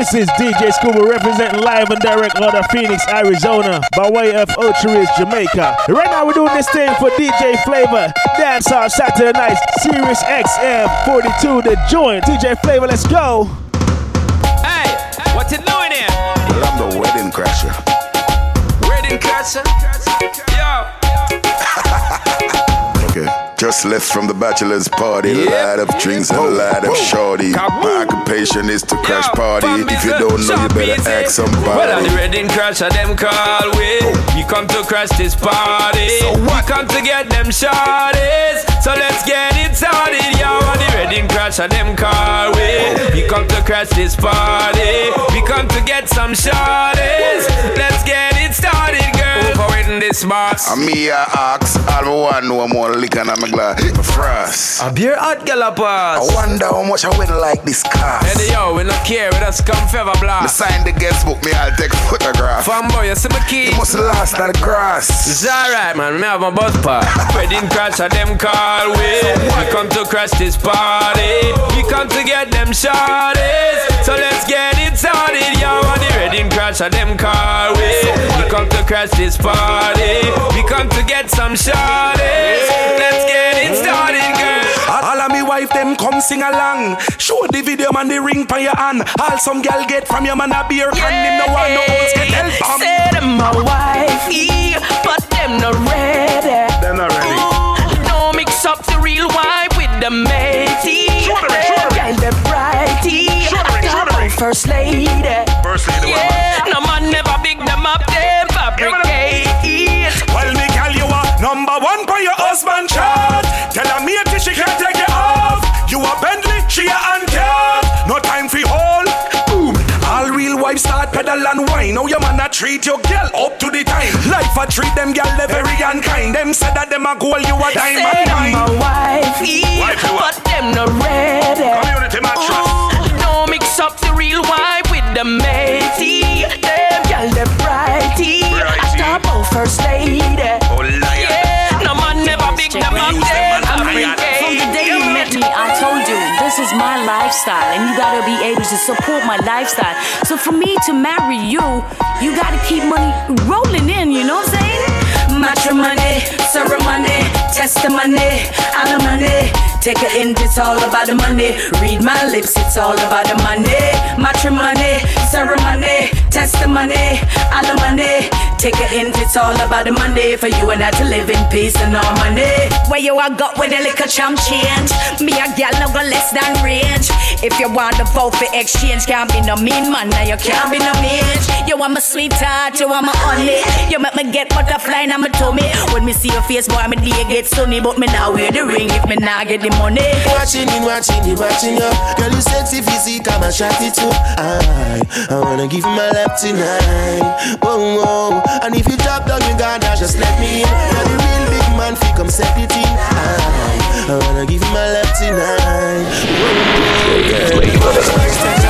This is DJ Scuba representing live and direct out of Phoenix, Arizona, by way of Ocho Rios, Jamaica. Right now we're doing this thing for DJ Phlava, Dance on Saturday nights, Sirius XM 42, the joint. DJ Phlava, let's go. Hey, what you doing here? Well, I'm the wedding crasher. Wedding crasher? Yo. Just left from the bachelor's party. Yep. Light of drinks and a lot of shorty. My occupation is to crash party. If you don't know, you better ask somebody. Well, I'm the wedding crasher, them call we. We oh. come to crash this party. So what? We come to get them shorties. So let's get it started, yo. I'm the wedding crasher, them call we. We oh. come to crash this party. We come to get some shorties. Let's get it started, girl. For this boss. I'm me, I ask. I want no more liquor, and I'm glass. My frost. A beer hot gallopers. I wonder how much I win like this car. Hey, yo, we not care, we just come feather blast. Me sign the guest book, me I'll take photograph. Fanboy, you see my key? You must last on the grass. It's alright, man, me have my bus park. Wedding crash, at them call we. We come to crash this party. We come to get them shorties. So let's get it started, yo. On the wedding crash, at them call we. We come to crash this party. We come to get some shorties. Let's get it started, girl. All of me wife them come sing along. Show the video man the ring by your hand. All some gal get from your man a beer can him no one no else get help. Say them my wife, but them not ready. Them not ready. Ooh, don't mix up the real wife with the matey. Girl, the brighty. First lady. First lady. Yeah, no man never big them up. Them fabricate. Husband chart. Tell her me she can't take you off. You a Bentley, she a Ancar. No time for hold. Boom. All real wives start pedal and wine. Now your man a treat your girl up to the time. Life a treat them girl they very unkind. Them said that them a goal you a diamond Say. I'm a wifey, Wife you but them not ready. Community mattress. Ooh, don't mix up the real wife with the matey. Them girl the brighty. Brighty. I about first lady. Oh liar. From the day you met me, I told you this is my lifestyle, and you gotta be able to support my lifestyle. So for me to marry you, you gotta keep money rolling in. You know what I'm saying? Matrimony, ceremony, testimony, alimony. Take a hint, it's all about the money. Read my lips, it's all about the money. Matrimony, ceremony, testimony, alimony. Take a hint, it's all about the money. For you and I to live in peace and harmony. Where you are got with a little chum change. Me a gal no go less than range. If you want to vote for exchange, can't be no mean man, now you can't be no mange. You want my sweetheart, you want my honey. You make me get butterfly in my tummy. When me see your face, boy, my day get sunny. But me now wear the ring if me now get the money. Watching you, watching you, watching you. Girl, you sexy physique, I'm a shot it too. I, I wanna give you my lap tonight. Oh, oh. And if you drop down your guard, just let me in. You're the real big man, fi come set it in. I, I wanna give you my love tonight. Oh, oh, yeah.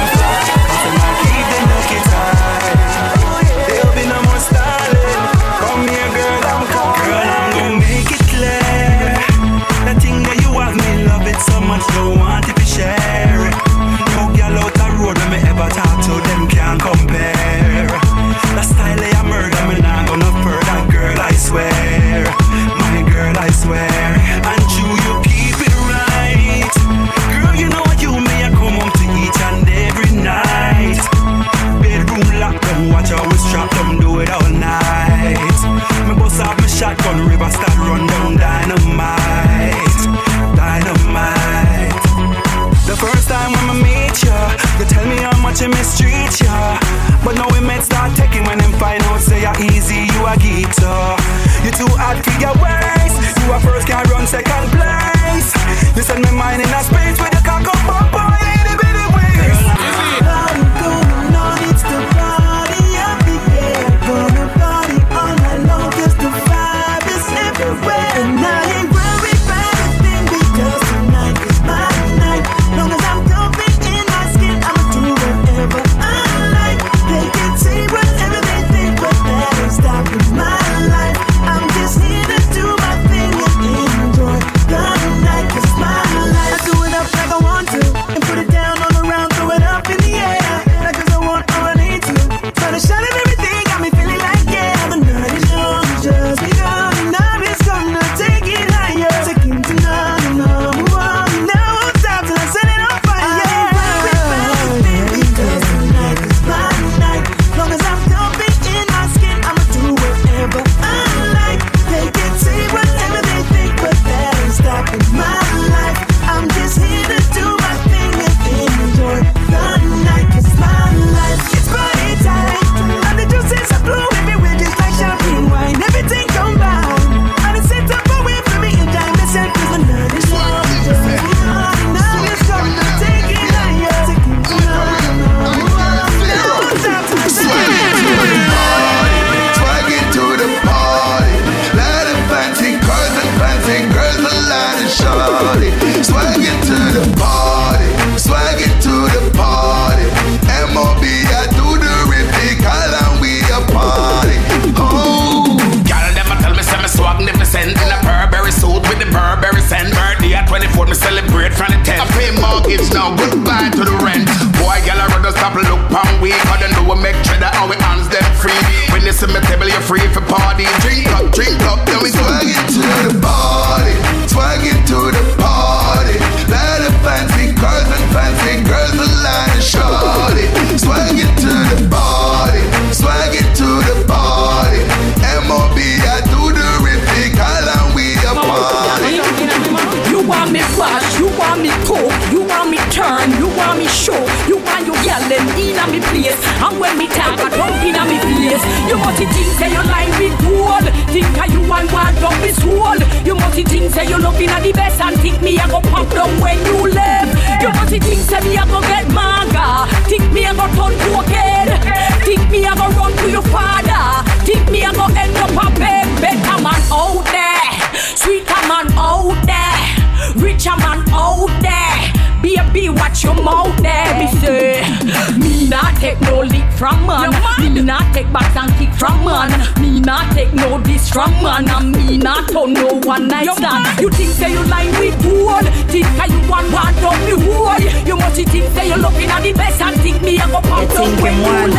You think say you line with gold? Think how you want one from me whole? You must think say you looking at the best and think me I go pop You think him you want.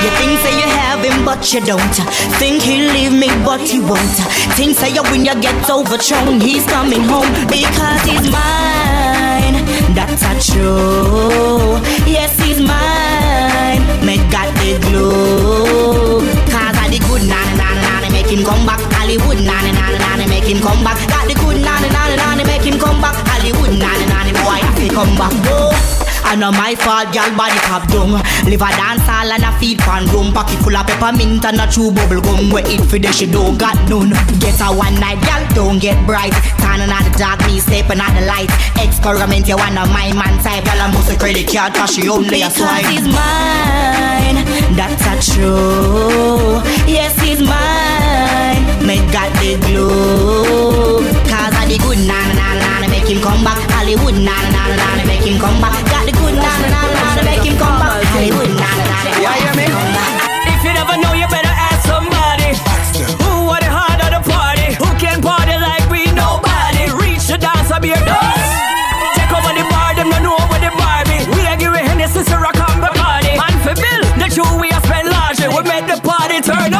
You think say you have him, but you don't. Think he'll leave me, but he won't. Think say you when you get overthrown, he's coming home because he's mine. That's a true. Yes, he's mine. Me got the glue. Cause I the good nana make him come back. Hollywood nana nana nana make him come back. Got the good nana nana nana make him come back. Hollywood nana nana boy, I feel come back. Oh. I know my fault, girl body cap down Live a dance hall and a feed pan room Pocket full of peppermint and a chew bubble gum. Where it for the she don't got none. Get a one night, girl don't get bright. Standing at the dark, me stepping at the light. Experiment, you wanna my man type. Girl I must a credit card cause she only a swipe Because he's mine, that's a true. Yes, he's mine. Me got the glue. Cause I the good nana nana nana make him come back Hollywood nana nana nana make him come back Got the good nana nana nana make him come back Hollywood nana nana Yeah, hear me? If you never know, you better ask somebody. Who are the heart of the party? Who can party like we nobody? Reach the dance, I be your dance. Take over the bar, them no know what the Barbie. We are giving Hennessy to rock on the party. Man for bill, the true we are spend largely. We make the party turn up.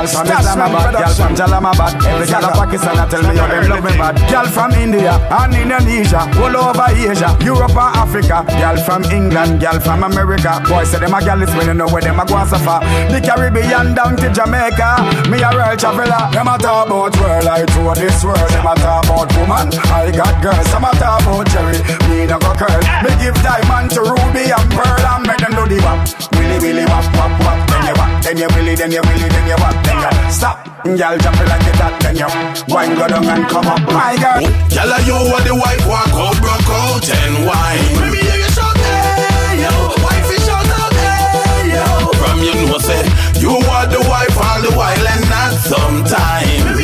Girl from Islamabad, girl from Jalamabad. Every girl of Pakistan a tell me how them love me bad. Girl from India and Indonesia All over Asia, Europe and Africa. Girl from England, girl from America. Boy say them a girl is when you know where them a go and suffer The Caribbean down to Jamaica. Me a real traveler. Them a talk about world, I tour this world. Them a talk about woman, I got girls. Some a talk about Jerry, me no go curl. Me give diamond to Ruby and Pearl And make them do the wap Willy, willy, wap, wap, wap you wap, then you willy, then you willy, then you wap Then you stop, girl drop it like that Then you wine go down and come up My girl oh, Girl, you are the wife, walk out, broke out and wine. Let me hear you shout, hey, yo. Wifey shout out, hey, yo. From you know, say, you are the wife all the while and not sometime.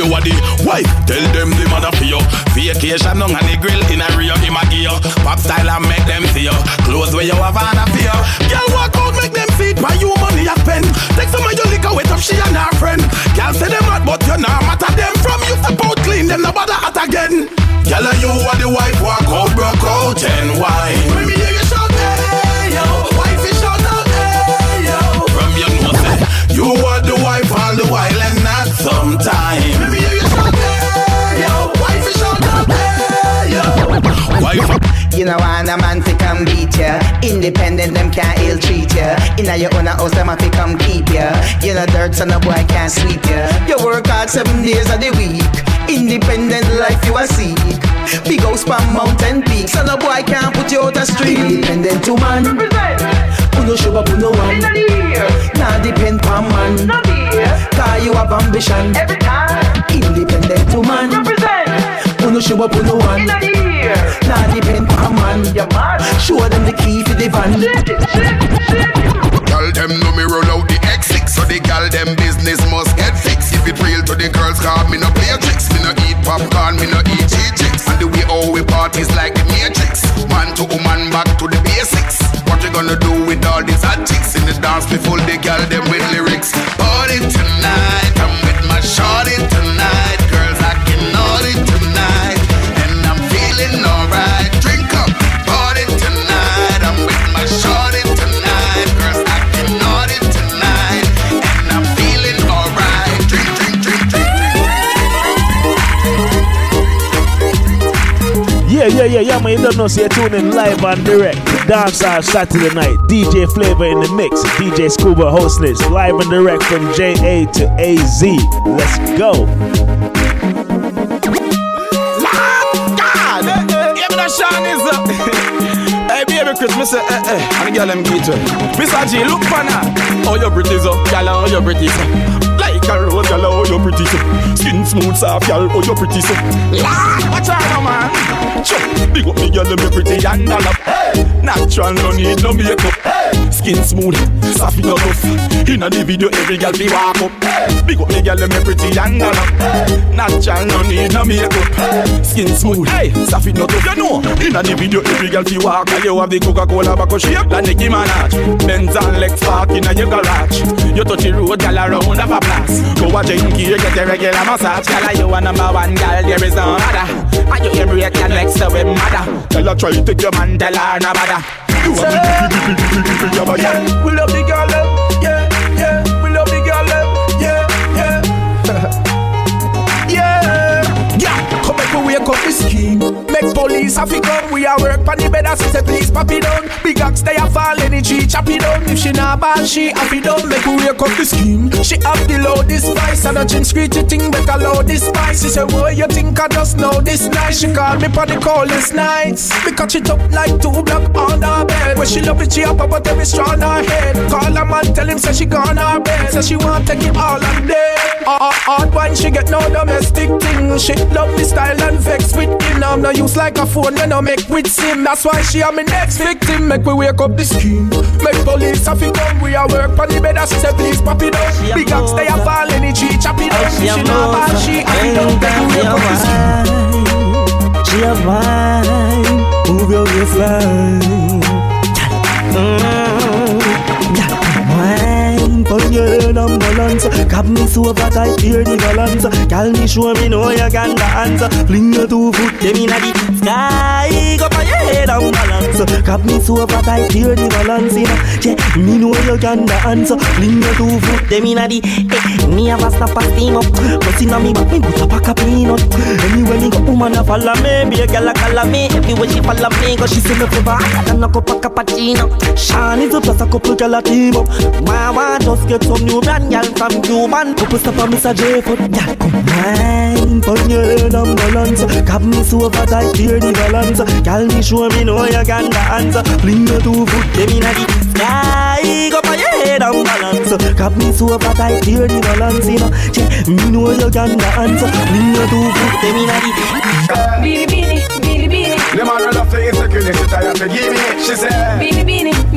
You are the wife, tell them the mother for you. Vacation on the grill in a Rio, him a gear. Pop style and make them see you. Clothes where you have on a fear. Girl, walk out, make them see it, buy you money a spend. Take some of your liquor, wait up, she and her friend. Girl, say them hot, but you not matter them. From you step out clean, them no bother hot again. Girl, you are the wife, walk out, broke out and wine. Let me hear you shout, hey, yo. Wifey shout out, hey, yo. From you know, say, you are the wife all the while and not sometime. Wife, You know want a man fi come beat ya. Independent them can't ill treat ya. Inna your own house them a fi come keep ya. You know dirt so no boy can't sweep ya. You work hard seven days of the week. Independent life you a seek. Big house pan mountain peak So no boy can't put you out a street. Independent woman. Who no show up who no one Nah depend pan man. Cause you have ambition. Every time. Independent woman Who no show up who no one Nah depend pan man Show them the key for the van Gal them know me roll out the X6 So the gal them business must get fixed. If it real to the girls call me no play tricks. Me no eat popcorn, me no eat cheese chicks. And the way how we parties like the Matrix. Man to woman, back to the basics. What you gonna do with all these hot chicks in the dance? before full the girl them Yeah, yeah, man. You don't know, so you're tuning live and direct. Dance on Saturday night. DJ Phlava in the mix. DJ Scuba hosting this. Live and direct from JA to AZ. Let's go. Eh, eh, hey, baby Christmas, eh, eh, eh. And the girl them get. Mr. G, look for now. Oh, you're pretty so, girl, oh, you're pretty so. Like a rose, girl, oh, you're pretty so. Skin smooth, soft, girl, oh, you're pretty so. Lord, watch oh, out man. Sure, big up me, girl, you pretty and all up. Hey, natural, no need no makeup. Hey, skin smooth, soft, no rough. In a the video, every girl be walk up. Big up me, girl, them pretty and all up. Natural, no need no makeup. Skin smooth, hey, soft, no tough. You know, in a the video, every girl be walk. And you have the Coca-Cola back shape like Nicki Minaj. Benz and Lex park in a your garage. You touch the road, girl, around of a blast. Go a drink here, get a regular massage. Girl, you a number one girl, there is no other. And you can break your legs so we mother. Tell her try to take your man, tell her no bother. Big, yeah, we love the girl, them. yeah, yeah, we love the girl, them. yeah, yeah, yeah, yeah. Come back, we wake up the. Make police have to come. We are work on the bed, as say please pop it down. Big axe they a fall, any tree chop it down. If she not bad, she it down. Make we wake up the scheme. She have the low this spice and a chin screechy thing. Better low this spice. She say, boy, you think I just know this night? She call me for the coldest nights. Because she top like two block on her bed. When she love it, she up about every straw on her head. Call her man, tell him say she gone her bed. Say she want take him all on day. Hard, wine, she get no domestic thing. She love the style and vex with him. Now no use like a phone when I make with sim. That's why she am my next victim. Make we wake up the scheme. Make police have to come. We are work on the bed. As she say please pop it up. Big ups they are fall tree chop it up. She not bad, she have it up. Make we wake up the scheme. She a wine, move your waistline. Mm, wine pon your head and balance. Cap me so fat I hear the balance. Girl, me show me know you can dance. Fling your two foot them inna the sky. Go pon your head and balance. Cap me so fat I hear the balance. Yeah, me know you can dance. Fling your two foot them inna the. Me have a snap a steam up. Cause inna me back me put a pack a peanut. Anywhere me go, woman a follow me. Be a girl a call me. Everywhere she follow me, cause she see me flavor higher than a cup of cappuccino. Sean is a plus a couple girl a team up. My want just get some new brand girl from Cuban. Couple step on Mr. J foot. Girl come wine, pon your head and balance. Cap me so fat I hear the balance. Girl me show me know you can dance. Fling your two foot them inna the sky. Go pon your head and balance. Cap me so fat I hear the balance. You know, yeah, me know you can dance. Fling your two foot them inna the. Beanie beanie, beanie beanie, The man will have to insecure, she tired to give me. She said, beanie beanie, beanie beanie.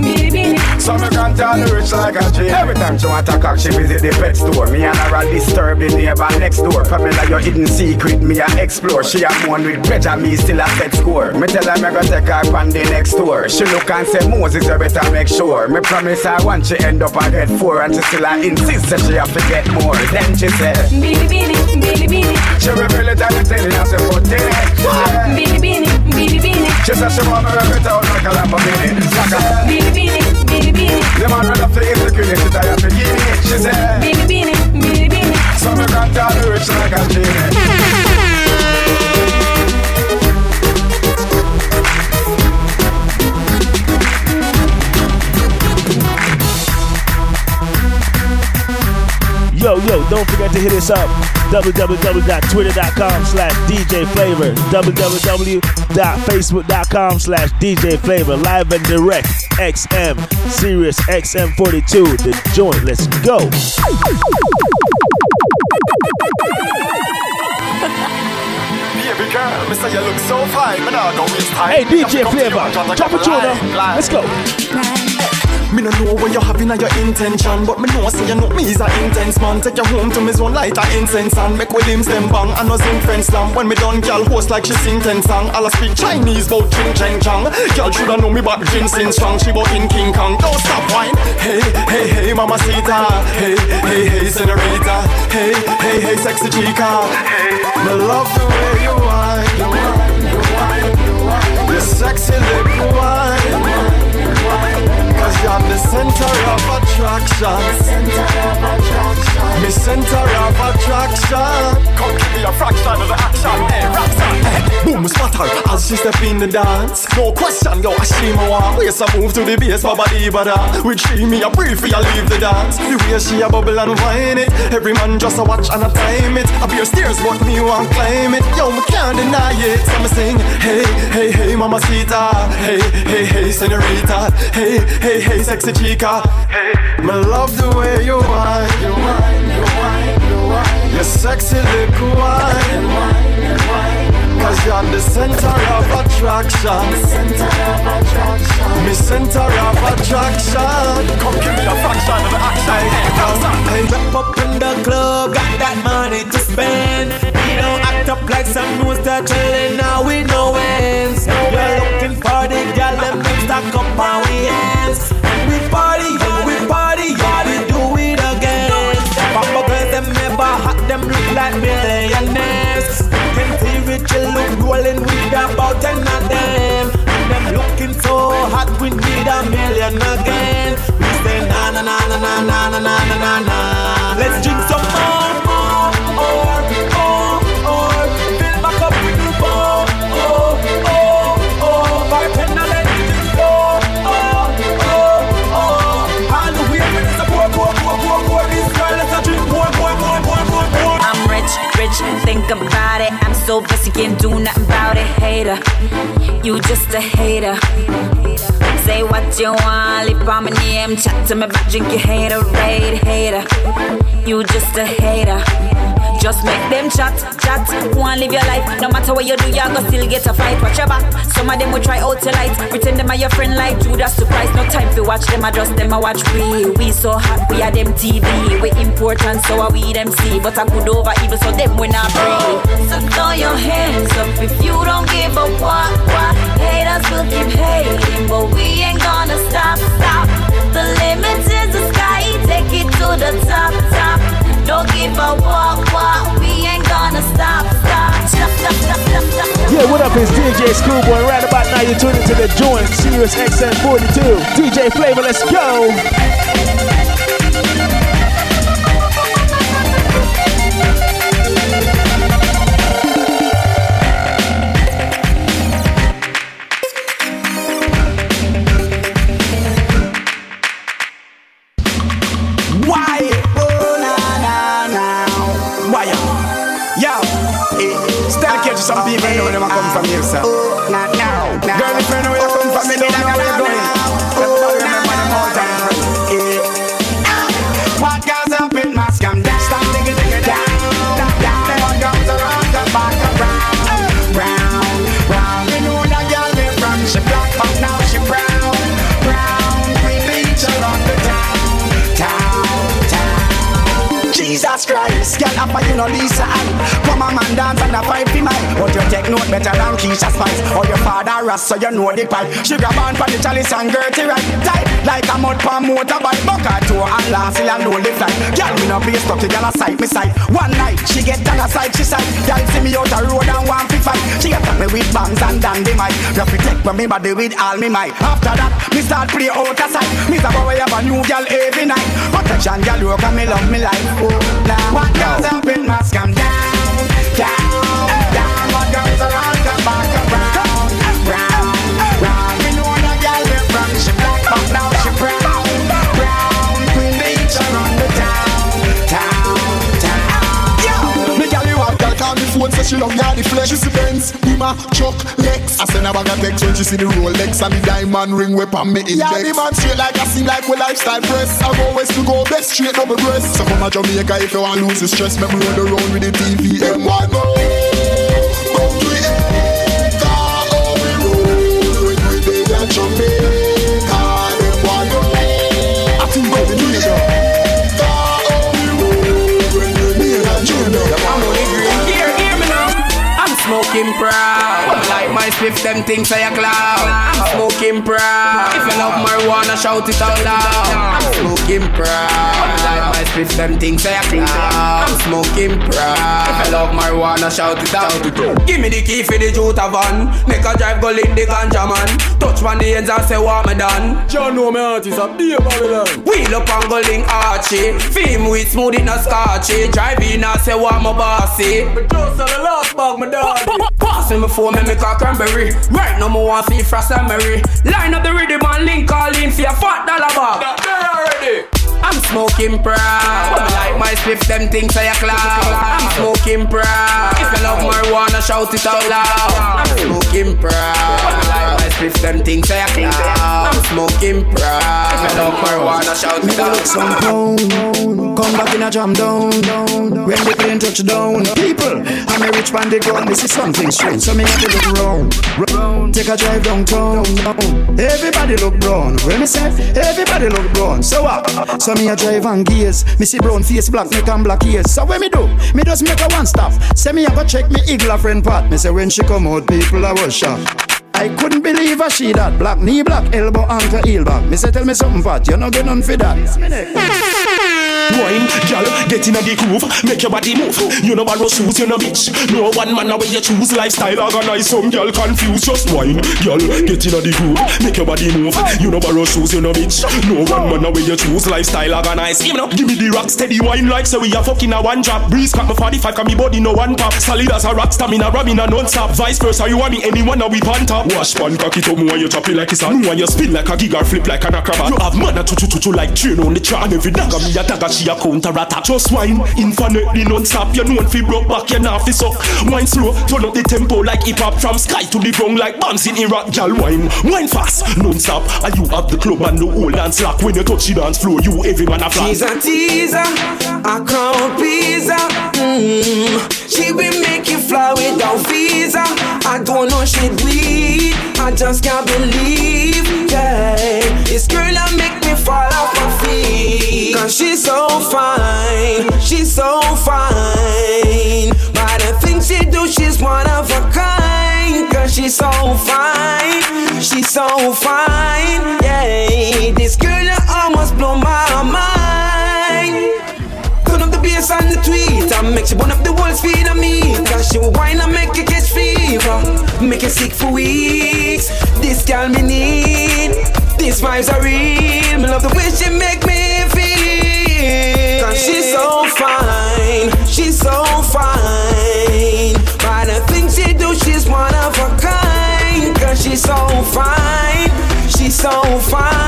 So me can't tell the rich like a G. Every time she want a cock, she visit the pet store. Me and her a disturb the neighbor next door. Pamela, your hidden secret, me a explore. She a moan with pressure, me still a set score. Me tell her me go take her on the next door. She look and say, Moses, you better make sure. Me promise her once she end up a get four, and she still a insist that she have to get more. Then she said, Beanie beanie, beanie beanie, she reveal it and tell it and say, put it. beanie beanie, beanie beanie, She said she want me to rip it out like a Lamborghini. Beanie beanie, beanie beanie, The man will have to insecure, she tired to give me. She said, beanie beanie, beanie beanie. So me can't tell the rich like a genie. Yo, yo, don't forget to hit us up. www.twitter.com slash DJ Phlava. www.facebook.com slash DJ Phlava. Live and direct. XM. Sirius XM42. The joint. Let's go. Baby girl, me say you look so fine, me nah go waste time. Hey, DJ Phlava. Drop a tune now. Let's go. Me no know what you have in your intention, but me know say you know me is a intense man. Take you home to me zone light a incense and make Williams them bang. I know sing French slam when me done, girl host like she sing ten song. All I speak Chinese bout ching cheng chang. Girl shoulda know me but ginseng strong. She bout in King Kong. Don't stop wine. Hey hey hey, mama Sita. Hey hey hey, senorita. Hey hey hey, sexy chica. Hey, me love the way you whine. You whine, you whine, you whine. Sexy little wine. I'm the center of attraction. The center of attraction. The center of attraction fraction of the action. Hey, Roxanne. Hey, boom, spatter as she step in the dance. No question, yo, I see my walk. Waist a move to the bass, my body, but uh, with she me a brief, I leave the dance. The way she a bubble and whine it. Every man just a watch and a time it. I be stairs, but me want climb it. Yo, me can't deny it. So me sing, hey, hey, hey, mama sita. Hey, hey, hey, senorita. Hey, hey, hey, sexy chica. Hey, me love the way. You whine, you whine, you whine. Your sexy little whine. Cause you're the center of attraction. Center of attraction. Me center of attraction. Come give me a fraction of the action. Hey, wrap up in the club, got that money to spend. We don't act up like some news that chillin' now we no ends. We're looking for the gal them next stack up rolling with about ten of them. And them looking so hot, we need a million again. We say na na na na na na na na na na so busy, can't do nothing about it. Hater, you just a hater. Say what you want, lip on my name. Chat to me about drink your hater, rate hater. You just a hater. Just make them chat, chat. One live your life. No matter what you do, you're gonna still get a fight. Watch your back. Some of them will try out your light. Pretend them are your friend like Judas surprise. No time for watch them, I just them, I watch we. We so hot, we are them TV. We important, so are we them see. But I could over evil, so them we not free. So throw your hands up if you don't give a what, what. Haters will keep hating, but we ain't gonna stop, stop. The limit is the sky, take it to the top, top. Don't give what, what. We ain't gonna stop, stop, stop, stop, stop, stop, stop. Yeah, what up? It's DJ Schoolboy. Right about now, you're tuning to the joint, Sirius XM 42. DJ Phlava, let's go. Girl, you know Lisa uh, Ann. Come on, man, dance and a fight for mine. But you take note better than Keisha Spice. Or your father Russ, so you know the pipe. Sugar band for the chalice and dirty right. Tight like a mud pan motorbike. Bucket toe and last and only flight. Girl, me no be stuck, the girl a sight me sight. One night, she get down a side, she side. Girl, see me out a road and want to fight. She attack me with bangs and dandy mic. You protect me body with all me might. After that, me start play out a side. Me say, boy, have a new girl every night. Protection, girl, you come me love me life. Oh, she love ya the flesh. She see Benz, Beamer, Chuck, Lex. I send her bag of text when she see the Rolex and the diamond ring whip on me index. Yeah, the man straight like I seem like we lifestyle press. I go west to go best straight double breast. So come to Jamaica if you want lose the stress. Me roll around with the TV M1. improv my spliff, them things say a cloud. I'm smoking proud. If you love marijuana, shout it out loud. I'm smoking proud. When me my spliff, them things say a cloud. I'm smoking proud. If you love marijuana, shout it out. Give me the key for the Jota van. Make a drive go link the ganja man. Touch on the ends and say what me done. John know me artist a be Babylon. Wheel up and go link Archie. Film with smooth it no scotchy. Drive in and say what my bossy. But just on the last bag, my dog. Pass me before me make a cranberry. Right now, me want see frost and Mary. Line up the rhythm and link all in for your fat dollar bag. There already. I'm smoking proud. Like my spliff, them things say a cloud. I'm smoking proud. If you love marijuana, shout it out loud. I'm smoking proud. Like my spliff, them things say a cloud. I'm smoking proud. If you love marijuana, shout it out. Some pound, come back in a jam down. When the plane touch down, people, I'm a rich man, they gone. This is something strange, so me look round, round. Take a drive downtown, down. Everybody look brown. When me say, everybody look brown. So what? So me a drive and gears. Me see brown face black, make and black ears. So when me do, me just make a one stop. Say me a go check me eagle friend part. Me say when she come out, people I was shocked. I couldn't believe a she that black knee black elbow ankle heel back. Me say tell me something fat, you no get none for that. Wine, girl, get in a the groove, make your body move. You know borrow shoes, you know bitch. No one man away you choose lifestyle organize. Some girl confused, just wine, girl, get in a the groove, make your body move. You know borrow shoes, you know bitch. No one man away you choose lifestyle organize. Even up, give me the rock steady wine like so we are fucking a one drop. Breeze cut me 45, can me body no one pop. Solid as a rock, stamina rubbing a non-stop. Vice versa, you want me anyone now we pan top. Wash pan cock it up, me want you chop it like it's on. Want you spin like a gig flip like an acrobat. You have man a chu chu chu chu like train on the track. And every dagger me a dagger, she a counter attack. Just wine, infinitely non-stop. You know if you broke back, you not fi suck. Wine slow, turn up the tempo like hip hop from sky to the ground like bombs in Iraq. Girl, wine, wine fast, non-stop. And you have the club and the whole dance slack. When you touch the dance floor, you every man a flat. She's a teaser, a crown pizza. Mm. She will making fly without visa. I don't know she bleed. I just can't believe, yeah. This girl that make me fall off my feet. Cause she's so fine, she's so fine. But the things she do, she's one of a kind. Cause she's so fine, she's so fine, yeah. This girl that almost blow my mind. Bass and the tweet And make she burn up the whole speed of me. Cause she will whine and make you catch fever. Make you sick for weeks. This girl me need. These vibes are real. Me love the way she make me feel. Cause she's so fine. She's so fine. By the things she do She's one of a kind. Cause she's so fine. She's so fine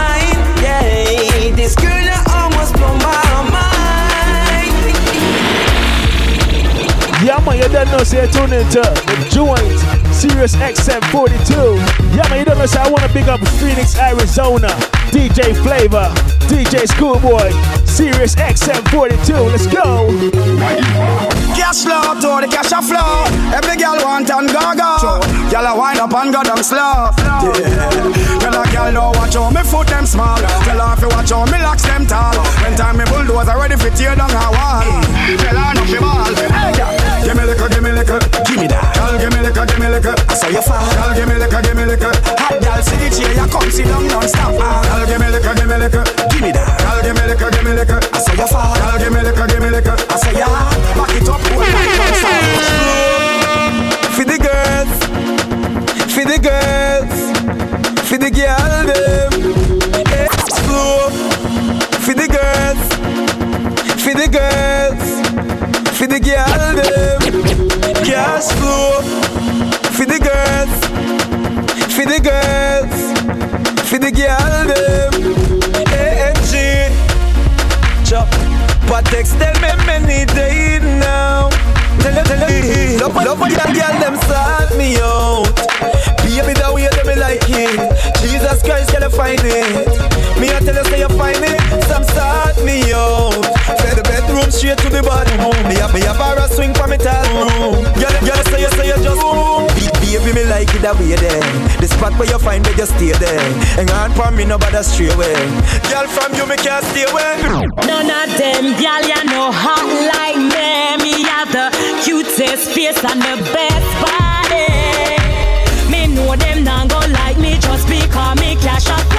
don't know, say you're tuning into the joint, Sirius XM 42. Yeah, man, you don't know, say I want to big up Phoenix, Arizona, DJ Phlava, DJ Schoolboy, Sirius XM 42. Let's go. Cash flow, to the cash a flow. Every girl want and gaga. Girl a wind up and go down slow. Yeah. Tell a girl don't watch how me foot them small. Tell her if you watch how me locks them tall. When time me bulldozer ready for tear down a wall. Tell her not fi ball. Hey, girl. Give me liquor, give me liquor, give me that. Girl, give me liquor, give me liquor. I saw you fall. Girl, give me liquor, give me liquor. Hot girl, see the chair, you come sit down non-stop. Girl, give me liquor, give me liquor, give me that. Girl, give me liquor, give me liquor. I saw you fall. Girl, give me liquor, give me liquor. I saw ya. Back it up, hold my non-stop. For the girls, for the girls, for the girl them. Slow. For the girls, for the girls, for the girl them. Cash flow. For the girls, for the girls, for the girl them. Chop. But text tell me many days now. Tell you, tell you, love, love when girl them sort me out. Baby, the way that me like it. Jesus Christ, can you find it? Me I tell you, say you find it. Some sort me out. Say the bedroom straight to the bathroom. Me have me have a swing for me tall room. Girl, girl, say you, say you just the way there. The spot where you find me, just stay there. Hang on for me, nobody stray away. Girl from you, me can't stay away. None of them, girl, you know hot like me. Me have the cutest face and the best body. Me know them not go like me just because me clash up.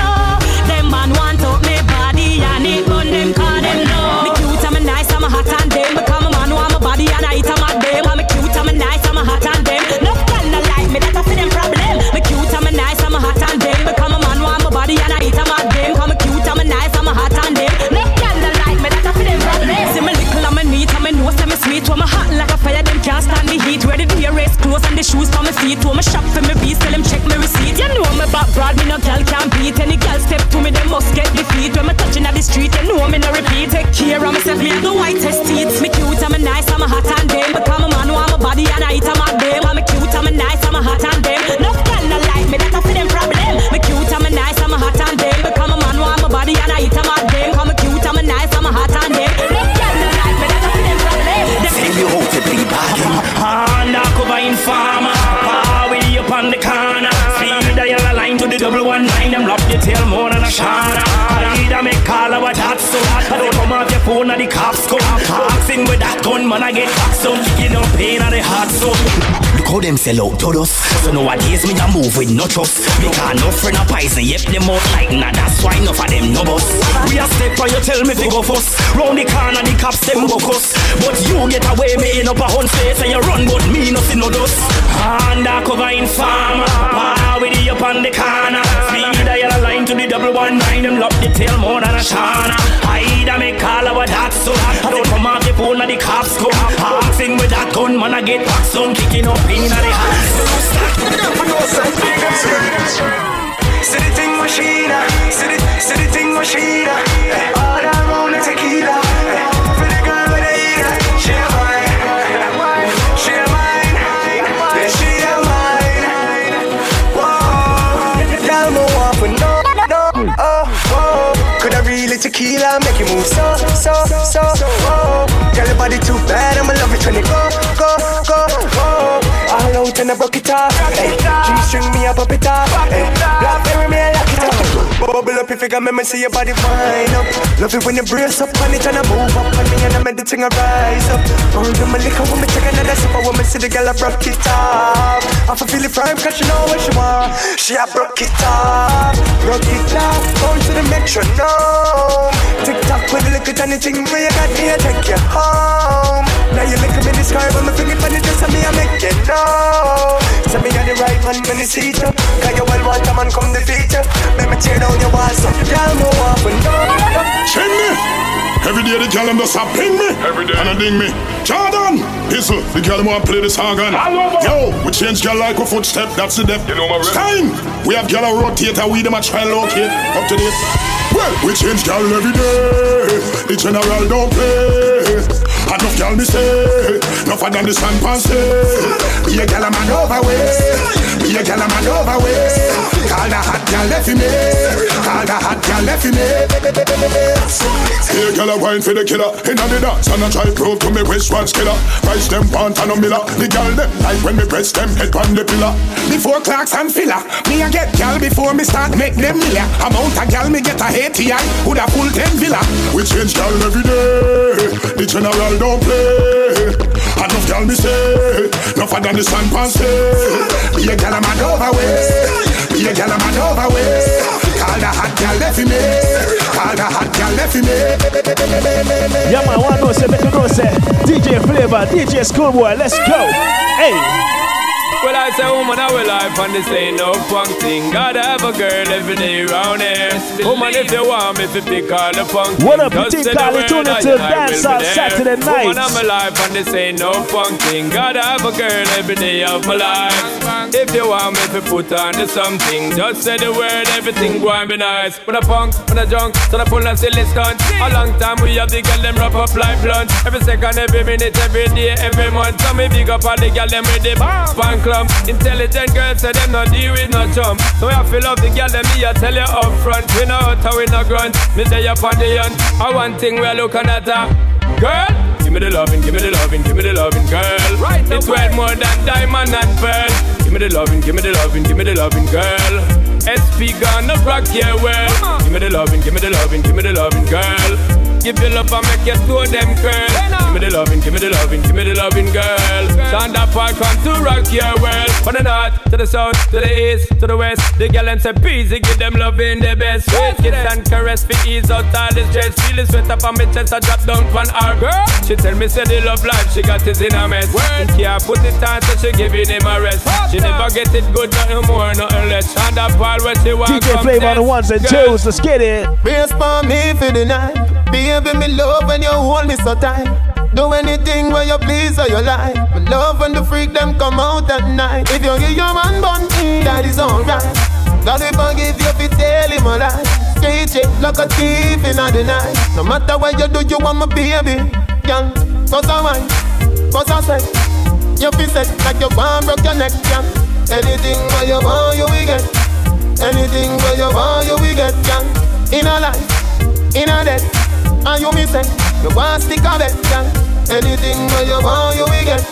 Ready to erase clothes and the shoes for my feet. Oh, my shop for my beast, tell them check my receipt. You know my back broad, me no girl can't beat. Any girl step to me, they must get defeat. When me touching at the street, you know me no repeat. Take care of myself, me have the whitest teeth. Me cute, I'm a nice, I'm a hot and damn. Become a man, I'm a body and I eat, I'm damn. them. I'm a cute, I'm a nice, I'm a hot and damn. The cops come. Boxing with that gun, man, I get back some. You know, pain on the heart, so. Look how them sell out to us. So nowadays me a move with no trust. Me can't no friend a poison, yep them out like nah. That's why enough of them no bus. We a step on you tell me fi go fuss. Round the corner the cops them focus. But you get away me in up a hunt face and you run, but me nothing no dust. Undercover informer, power with the up on the corner. Speed a yellow line to the double one nine. Them lock the tail more than a shana. Hide a me call our that so. I don't come off the phone and the cops come. Boxing with that gun, man I get back some kicking up in the house. See the thing machine, see the, see the thing machine. Tequila make you move so, so, so, whoa? Oh. Girl, your body too bad, I'ma love it when you go, go, go, whoa. All out and I broke it off. Hey, G-string me up, up it off. Hey, Blackberry up if you got me, see your body wind up. Love it when you brace up on it and I move up on me and I make the thing a rise up. Oh, do my liquor when me take another sip, I want me see the girl I broke it off. I feel it prime cause she know what she want. She a broke it off, broke it off. Going to the metronome. Tick tock with the liquor and the thing where you got me, I take you home. Now you look me the sky, but me it funny just and me I make it know. Tell me you're the right man when you see you. Cause you well want a man come defeat you. Make me tear down your walls up. Y'all know what we know. Chin me. Every day the girl them just a ping me. Every day. And a ding me. Jordan Pistol The girl them want play the song and Yo We change girl like a footstep That's the depth. You know my Time. We have girl a rotate And we them a try locate Up to date. Well We change girl every day. The general don't play. Enough girl me say. Enough of them the stand pan say. Be a girl a man overweight A girl a man overweight Call the hot girl left me Call the hot girl left me Hey, girl, a wine for the killer. Inna the dance and I try prove to me which one's killer. Price them pant and a miller. The girl them like when me press them head on the pillar. Before clocks and filler Me a get girl before me start make them million Amount of girl me get a ATI Would a full ten villa. We change girl every day. The general don't play Enough girl me say of them the stand pan Be a girl a man overweight Be a girl a man overweight Call the hot girl left me Call the hot girl left me Yeah, man, one know say, make you know say, DJ Phlava, DJ Schoolboy, let's go. Hey. Well, I say, woman, I will life and this ain't no punk thing. Gotta have a girl every day round here. Woman, if you want me, you pick all the funk What up, you say think the Tune into Dance on. Saturday Woman, nights. I'm alive and this ain't no punk thing. Gotta have a girl every day of my life. If you want me to put on the something, just say the word, everything going be nice. When I punk, when I junk, so I pull a silly stunt. A long time we have the girl them wrap up like blunt. Every second, every minute, every day, every month. So me big up all the girl them with the fan Intelligent girls say them not deal with no chump. So I feel love the girl them me I tell you up front. We no out we no grunt. Me say up on the hunt. I one thing we're looking at her. Uh, girl, give me the loving, give me the loving, give me the loving, girl. Right, it's worth more than diamond and pearl. Give me the loving, give me the loving, give me the loving, girl. SP gonna rock your world. Give me the loving, give me the loving, give me the loving, girl. Give you love and make you throw them curl. Give me the loving, give me the loving, give me the loving, girl. Shonda Park come to rock your world. From the north to the south, to the east, to the west. The girl them say busy, give them loving the best. Sweet kiss and caress for ease out all the stress. Feel the sweat up on me chest, I drop down on her girl. She tell me say the love life she got is in a mess. She can't put it on, so she giving him a rest. She never get it good, nothing more, nothing less. Shonda Paul where she want DJ come Phlava on the ones and Girl, twos, let's get it. Brace for me for the night. Baby, me love when you hold me so tight. Do anything where you please or you like. Me love when the freak them come out at night. If you give your man bun, that is alright. God will forgive you if you tell him a lie. Straight shit like a thief in the night. No matter what you do, you want my baby. Young, cause I wine, cause I say. You feel set like you want broke your neck, young. Anything where you want, you will get. Anything where you want, you will get, young. In a life, in a death. And you me say, you want stick a bet, young. Anything where you want, you will get.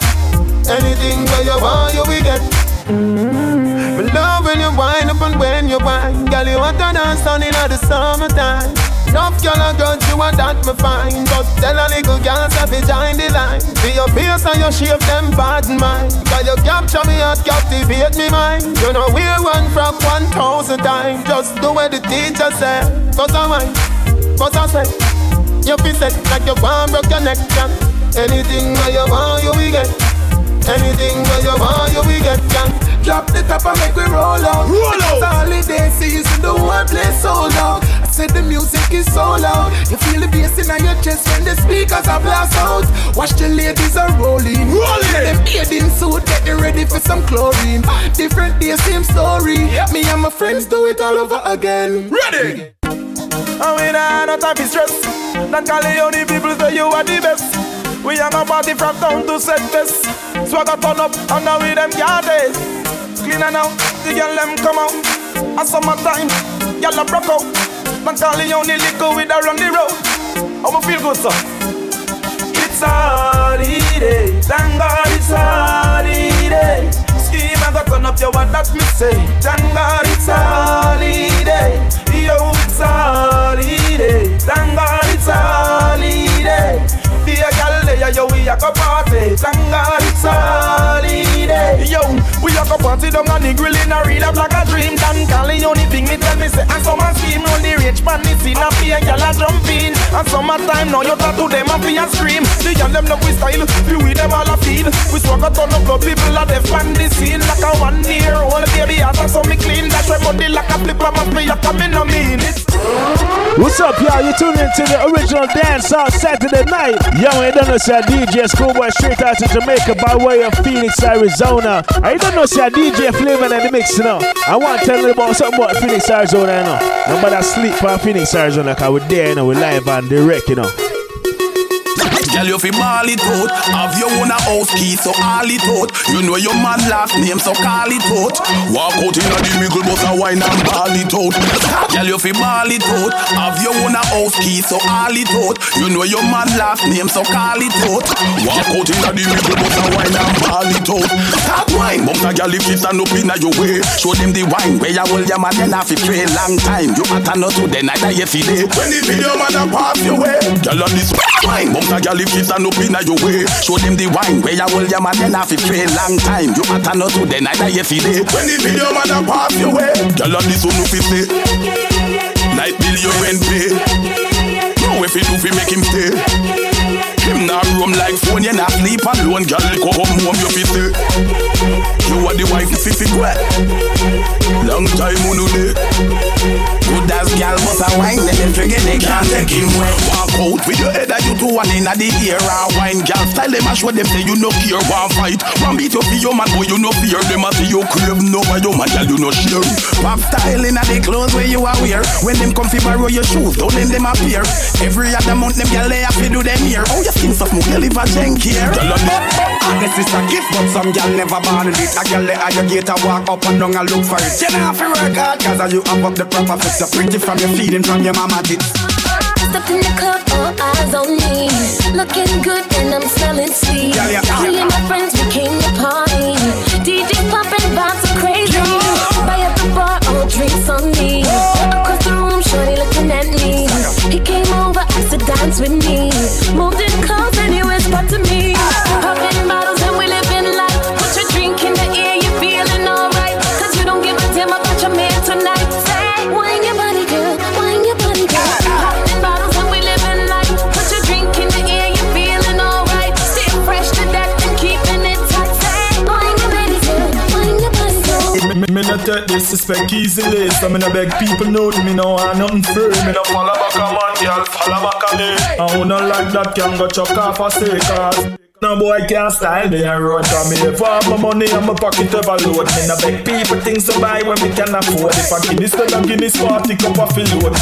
Anything where you want, you will get. Mm-hmm. Me love when you wind up and when you wind, girl, you want to dance down in the summertime. Enough girl I got you want that me fine. But tell a little girl to be join the line. See your face and your shape, them bad mind. Cause you capture me and captivate me mind. You know wear one from one thousand times. Just do what the teacher said. But I mind, but I said, you feel set like you want broke your neck. Yeah. Anything that you want, you will get. Anything that you want, you will get. Yeah. Drop the top and make we roll out. Roll out. It's holiday season, the whole place so out. I said the music is so loud. You feel the bass in your chest when the speakers are blast out. Watch the ladies are rolling. Rolling. Them bathing suit, getting ready for some chlorine. Different days, same story. Me and my friends do it all over again. Ready. And we not no time for stress. That Corleone people say you are the best. We are no party from town to set fest. Swagger turn up, and now we them garden. Cleaner now, the girl them come out. A summertime, girl a broke out. Man calling on the liquor with her on the road. Me feel good, sir? It's holiday, thank God it's holiday. Scheme I got turn up your what that me say. Thank God it's holiday, yo we a go party. Thank it's holiday, yo a go party down on the in a real up like a dream. Dan calling on the thing me tell me say, and some a scheme on the rich man this in a be a gal a jump in. And summertime now you talk to them and be a scream. The gal them love we style, we with them all a feed. We swag a ton of blood people a deaf on the scene like a one year old baby. I so me clean that way body like a flipper must be a coming on me. What's up, y'all? You tuned into the original dance on Saturday night. Yo, I don't know, say DJ Schoolboy straight out to Jamaica by way of Phoenix, Arizona. I don't know, say DJ Phlava in the mix, you know. I want to tell you about something about Phoenix, Arizona, you know. Nobody sleep on Phoenix, Arizona, because we're there, you know, we're live and direct, you know. Girl, you fi ball it out. Have your own a house key, so all it out. You know your man last name, so call it out. Walk out inna the middle, but a wine and ball it out. Girl, you fi ball it out. Have your own a house key, so all it out. You know your man last name, so call it out. Walk out inna the middle, but a wine and ball it out. Start wine, but a girl if it stand up inna your way, show them the wine where you hold your man then have to pray long time. You matter not to the night that you. When the video man a pass your way, girl on this wine, but a girl the fist and up inna your way. Show them the wine where you hold your man then have play long time. You matter not to the today, neither yesterday. When the video man a pass your way, girl on this one no fit stay. bill you rent pay. No if you do fi make him stay. Him not roam like phone, you not sleep alone, girl. Go home you fi say. You are the wife fi wet. Long time on day. Good as girl, but a wine, then them forget they can't take him wet. Walk out with your head you two one inna the ear. A wine, girl, style them a show them say you no care. One fight, one beat you for your man, boy you no fear. Them a see you crave, no why your man, girl you no share. Pop style inna the clothes where you are wear. When them come fi borrow your shoes, don't let them appear. Every other month them girl they have to do them here. Oh, your skin so smooth, you live a jank here. And this is a gift, but some gal never born with it. A gal they hire gate and walk up and down and look for it. You know have to work hard, cause you have up the proper fit. So pretty from your feeding from your mama tits. Stepped in the club, all eyes on me. Looking good and I'm smelling sweet. Yeah, yeah. Me and my friends, we came to party. DJ popping vibes are crazy. Buy at the bar, all drinks on me. Dance with me. Moved disrespect easily So me no beg people know me no want nothing free. Me no follow back a man, girl, follow back a me And who not like that can go chuck off a cause no boy can't style me and run to me. If I have my money and my pocket overload Me no beg people things to buy when me can afford. If I give Guinness then I Guinness party cup of load.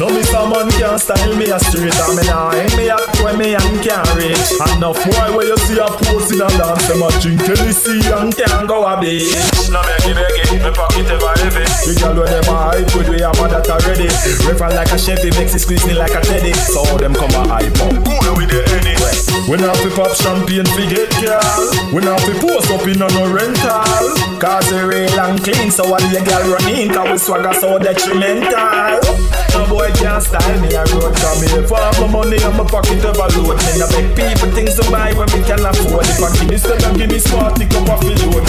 No a man can't style me a straight And me nah hang me up when me hand can't reach. Enough boy where you see a post in a dance Them a drink Hennessy and can't go a beach No beggy beggy, me pocket ever heavy. We gal where them hype with we have that already Reverend like a Chevy makes it squeeze me like a teddy. So all them come a hype up with the any When I fi pop champagne fi get girl. When I fi post up in a no rental. Cause we real and clean So all the girl run in Cause we swagger so detrimental. No boy can't style me, I road Come here for my money and my pocket overload. Me no make people things to buy when me can afford. If I give me and give me smart, pick up a load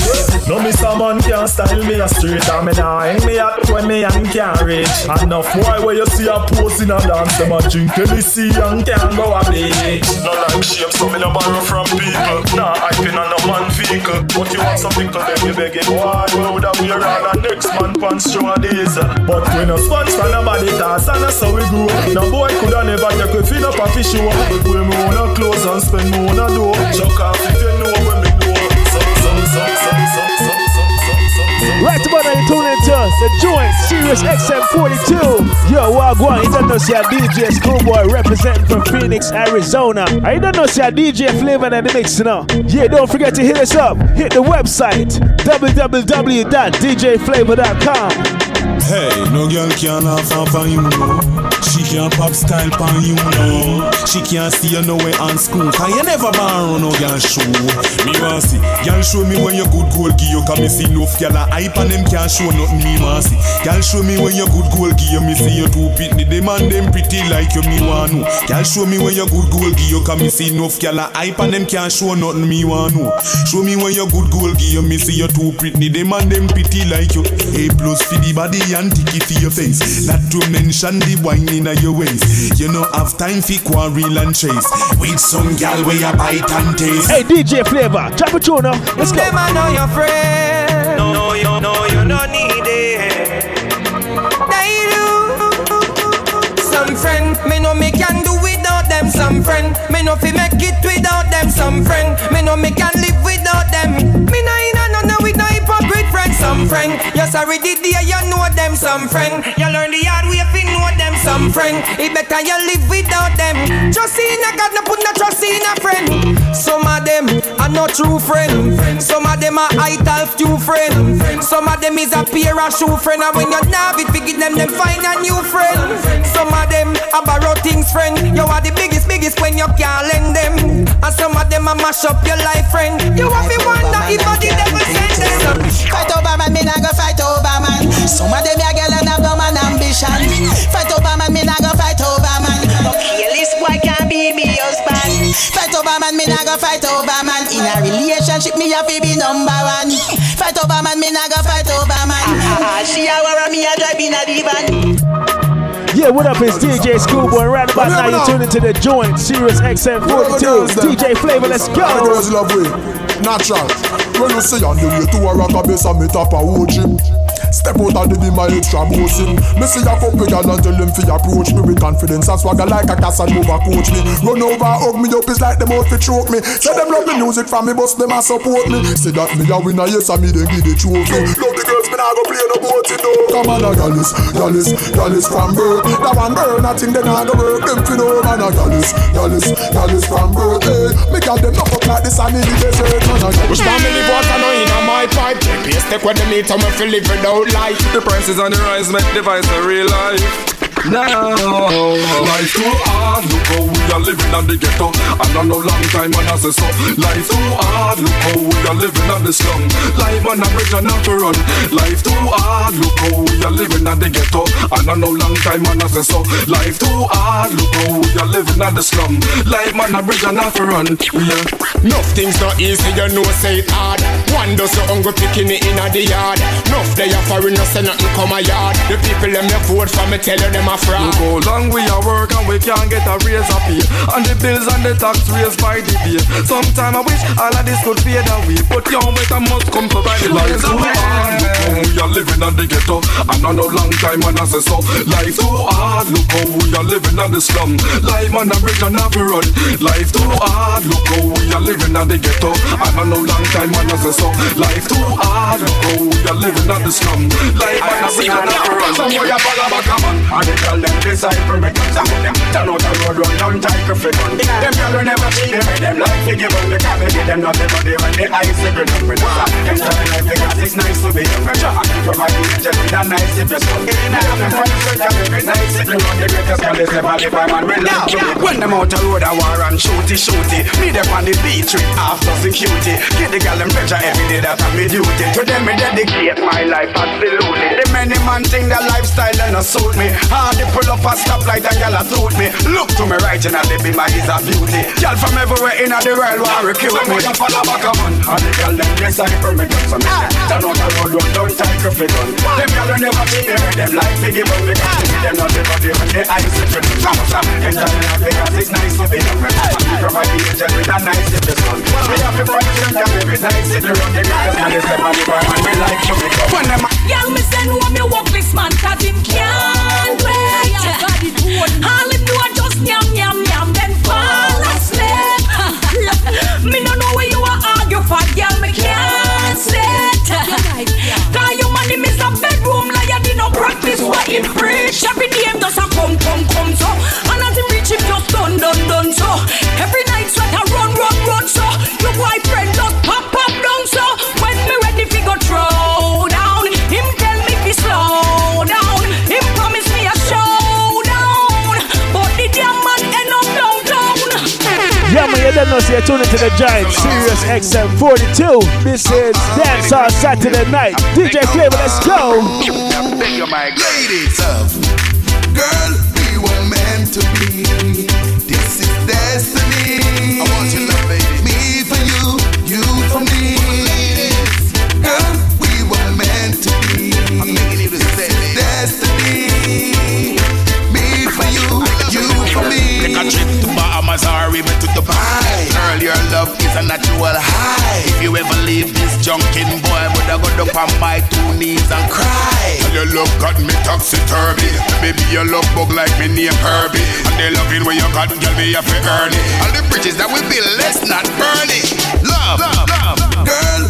No me some man can't style me a street And me nah hang me at me and can't reach. Enough boy where you see a pose in a dance Them a drink Tennessee and can't go a beach No like shame so me no borrow from people. Nah hyping on no man vehicle. But you want some pickle then you begging Why? Would I wear on a next man pants through a But we no sponge for nobody dance and that's how we grow. No boy coulda never take we fin up a fish show. We me wanna clothes and spend me wanna dough. Chuck off if you know when me know Some, some, some, some, some, some Right about now you tune the joint Sirius XM42. Yo, Wagwan, you don't know see a DJ Schoolboy representing from Phoenix, Arizona. I don't know see a DJ Phlava in the mix now. Yeah, don't forget to hit us up. Hit the website www.djphlava.com. Hey, no girl can have fun for you know. She can't pop style pan you know. She can't see you nowhere on school. Cause you never borrow no girl show. Me want see. Girl show me when you good goal give you. Cause me see no girl a hype and them can't show nothing me want see. Girl show me when you good goal give you. Me see you too pitney. Them and them pretty like you me want know. Girl show me when you good goal give you. Cause me see no girl a hype and them can't show nothing me want know. Show me when you good goal give you. Me see you too pretty. Them and them pretty like you. A plus for the body and ticky for your face. Not to mention the wine in your waist. You know have time for quarrel and chase. With some gal where you bite and taste. Hey DJ Phlava, drop a tune now. Let's go. Them I know your friend. No, no, you, no, you don't need it. They do. Some friend, me know me can do without them. Some friend, me know fi make it without them. Some friend, me know me can Some friend, you sorry the day you know them. Some friend, you learn the hard way fi know. Some friend, it better you live without them. Trust in a God, no put no trust in a friend. Some of them are not true friend. Some of them are idle few friend. Some of them is a pair of shoe friend. And when you're nav it, give them them find a new friend. Some of them are borrow things friend. You are the biggest, biggest when you can't lend them. And some of them are mash up your life friend. You have to wonder if the devil send them. Fight over man, me nah go fight over man. Some of them ya girl and have no man ambition. Fight over man, me nah go fight over man. Okay, this boy can't be me husband. Fight over man, me nah go fight over man. In a relationship, me have to be number one. Fight over man, me nah go fight over man. Ah, ah, she a worry me a drive in a divan. Yeah, what up? It's DJ Schoolboy. Right about now, you're tuning to the joint Sirius XM42. DJ Phlava, let's go. Girls love way, natural. When you see on the way to a rock a bass and me tap a OG. Step out of the beam, my extra bossing. Me see a couple girl and tell them fi approach me with confidence and swagger like a Casanova coach me. Run over, hug me up, it's like them out fi choke me. Say them love the music from me, bust them a support me. Say that me a winner, yes, and me they give the trophy. Love the girls, me nah go play no boat, know. Come on, a gallis, gallis, gallis from birth. That one bird, nothing they nah go work. Them fi know, man, a gallis, gallis, gallis from birth. Eh. Hey, me got them knock up like this and in the desert, man, a gallis. Which family water no in a my pipe? Take when they meet and we feel live without life. The prices on the rise make device a real life. Now, life too hard. Look how we are living on the ghetto, and I know long time when I say so. Life too hard. Look how we are living on the slum. Life on a bridge and not to run. Life too hard. Look how we are living on the ghetto, and I know long time when I say so. Life too hard. Look how we are living on the slum. Life on a bridge and not to run. Yeah. Enough things not easy, you know say it hard. One does your hungry picking it in the yard. Enough they are foreign, no say nothing come a yard. The people them you vote for me tell you them a fraud. Look how long we are work and we can't get a raise up here. And the bills and the tax raised by the day. Sometime I wish all of this could fade away. But young better must come to buy the life too hard. Look how we are living on the ghetto. And I know no long time when I say so. Life too hard. Look how we are living on the slum. Life on a bridge and have run. Life too hard. Look how we are living on the ghetto. And I know long time when I say so. Life too hard. Look how we are living on the slum. Life on a bridge and have run. Some boy a back a man And tell them decide for me. Of them turn out the road run down tight for fit on Them girl will never cheat them them like to give up the car Give them nothing but they when the eyes bring up with us Them me life because it's nice to be young and sure Provide the angel with a nice if you're stuck in a Them friends circle every night If you want the greatest girl is never live by man. When them when them out the road a war and shooty shooty. Me them on the beach with after security Get the girl them pressure every day that's my duty. To them me dedicate my life absolutely. The many man think that lifestyle and not suit me party pull up a stoplight and gyal a suit me. Look to me right and the be my is a beauty. Gyal from everywhere in the world want recruit me. So follow back a man and the gyal them decipher me gun. So me turn out the road run down cycle for gun. Them gyal never see them them like to give up because see them not ever be when they eyes set for them. Come on, enter me up because it's nice to be young. Me ah. from my angel with a nice if ah. the sun. Me have to front and come every night sit around the girls and they step on the bar and me like to be come. When them Girl, me send you're tuning to the Giant Sirius XM 42. This is Dance on Saturday night. DJ Phlava, let's go. Ladies, girl, natural high. If you ever leave this junkin boy, would I go down on my two knees and cry? And your love got me topsy-turvy. Baby, your love bug like me name Herbie. And the loving where you got, girl, me have to earn it. All the bridges that we build, let's not burn it. Love, love, love. Girl,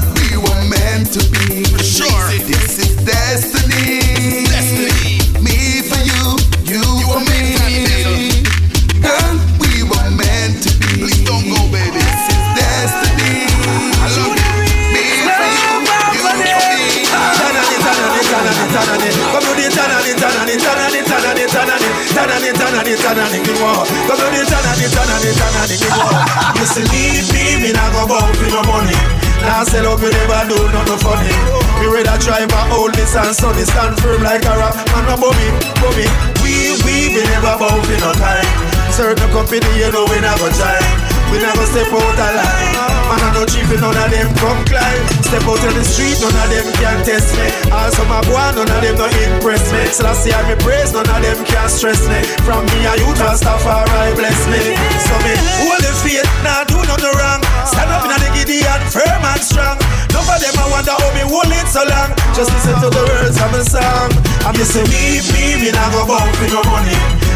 You see, leave me, me not go bout for no money. Now sell out, me never do nothing funny. Me to drive a old Nissan Sunny, stand firm like a rock, man no bummy, bummy. We, we, we never bout for no time. Certain company, you know we never time. We never step out of line. Man, I no cheap, none of them come climb. Step out in the street, none of them can test me. Also, my boy, none of them no impress me. So I me praise, none of them can stress me. From me, a youth, Rastafari bless me. So me, hold the faith, now do nothing wrong. Stand up in the Gideon, firm and strong. None of them I wonder how me hold it so long. Just listen to the words of my song. I'm just say me, me, me not go bout for no money.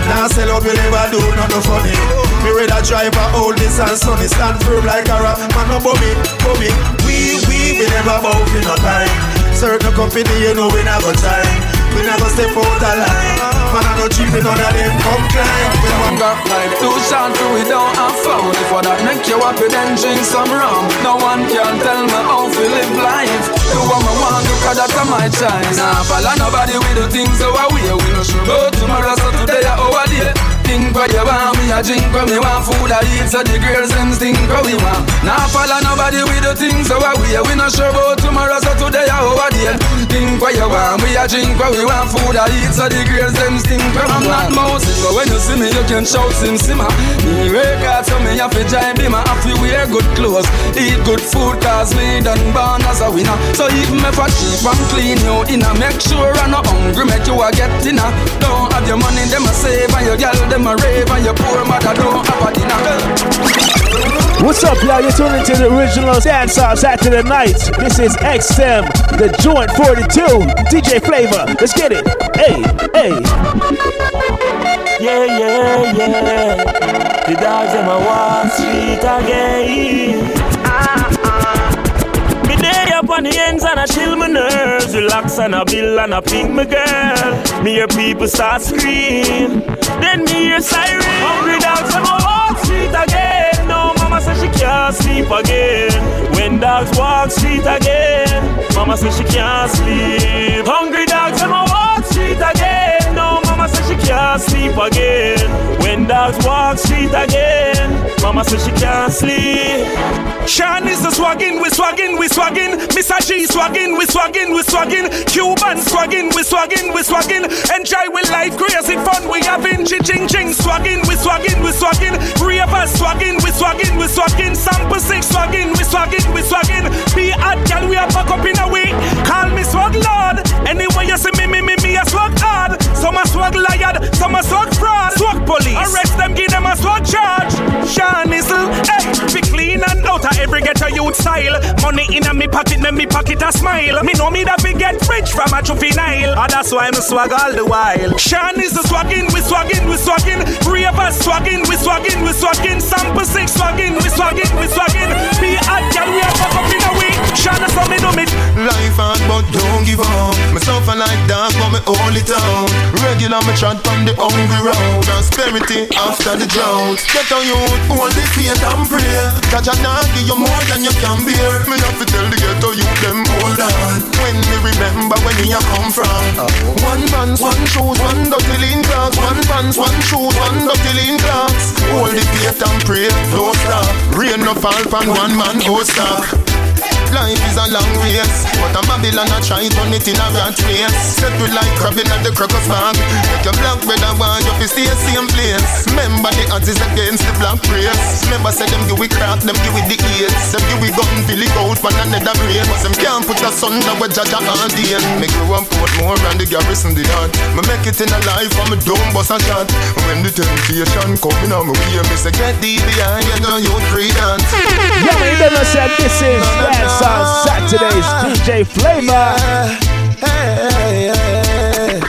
Now sell out, we never do nothing funny. Me to drive a old Nissan Sunny, stand firm like a rock. Man, no bummy, bummy. We, we, we never bout for no time. Certain company, you know we never time. We never step out of line. Man, I no cheap, none of them come climb. We want got life too short to we don't have fun. If what that make you happy then drink some rum. No one can tell me how to live life. Do what I want to cause that's my choice Nah, follow nobody with the things I we We no about tomorrow so today I over Think what you want, me a drink when me want. Food I eat so the girls them think what we want. Nah, follow nobody with the things so I we We no sure about tomorrow so today I over there Think what you want, me a drink when we want. Food I eat so the girls them think what we want I'm not mousing but when you see me you can shout sim simmer. Me hard so me have to giant be my have to wear good clothes. Eat good food cause me done born as a winner. So even if I cheap and clean you inna. Make sure I'm not hungry make you a get dinner. Don't have your money them a save and your girl them a rave And your poor mother don't have a dinner What's up, y'all? You're tuning to the original Dance Off Saturday night. This is XM, the Joint 42, DJ Phlava. Let's get it. Hey, hey. Yeah, yeah, yeah. The dogs in my Wall Street again. On the ends and I chill my nerves. Relax and I bill and I ping my girl. Me hear people start scream. Then me hear siren. Hungry dogs on my Wall Street again. No, mama says she can't sleep again. When dogs walk street again. Mama says she can't sleep. Hungry dogs on my Wall Street again. No, mama says she can't sleep again. When dogs walk street again. Mama says she can't sleep. Sean is Chinese swagging, we swagging, we swagging. Mr. G swagging, we swagging, we swagging. Cuban swagging, we swagging, we swagging. Enjoy with life, crazy fun we having. Ching ching swagging, we swagging, we swagging. Ravers swagging, we swagging, we swagging. Sample six swagging, we swagging, we swagging. Be hot, girl, we are back up in a week. Call me swag lord. Anyway you see me, me, me, me, a swag hard. Some a swag liar, some a swag fraud. Swag police. Arrest them, give them a swag charge. Sean Nizzle, hey, be clean and out of every ghetto youth style. Money in a me pocket, make me pocket a smile. Me know me that we get rich from a juvenile. And ah, that's why I'm swag all the while. Sean is the swagging, we swagging, we swagging. Ravers swagging, we swagging, we swagging. Sample six swagging, we swagging, we swagging. Be hot, girl, we are back up a week. Sean is me do me. Life hard, but don't give up. Me suffer like dog, but me hold it out. Regular me chat on the hungry road. Prosperity after the drought. Get on youth, hold the faith and pray. Cause I not give you more than you can bear. Me have to tell the ghetto youth them hold on. When me remember when me a come from. Oh. One pants, one shoes, one dirty lean clocks. One pants, one shoes, one dirty lean clocks. Hold the faith and pray, don't stop. Rain no fall from one man, go stop. Life is a long race. But a Babylon a try turn it in a rat race. Set we like crabbing at the crocus bag. Make your black brother want you to stay same place. Remember the odds is against the black race. Remember say them give we crack, them give we the AIDS Them give we gun, fill it out for another brain But them can't put a son that we judge a hard day Me grow up more and the garrison the yard Me make it in a life and me don't bust a shot. When the temptation coming on me way Me say get deep behind you know you free dance Yeah, you don't know say this is Dance on Saturdays, DJ Phlava. Hey, hey,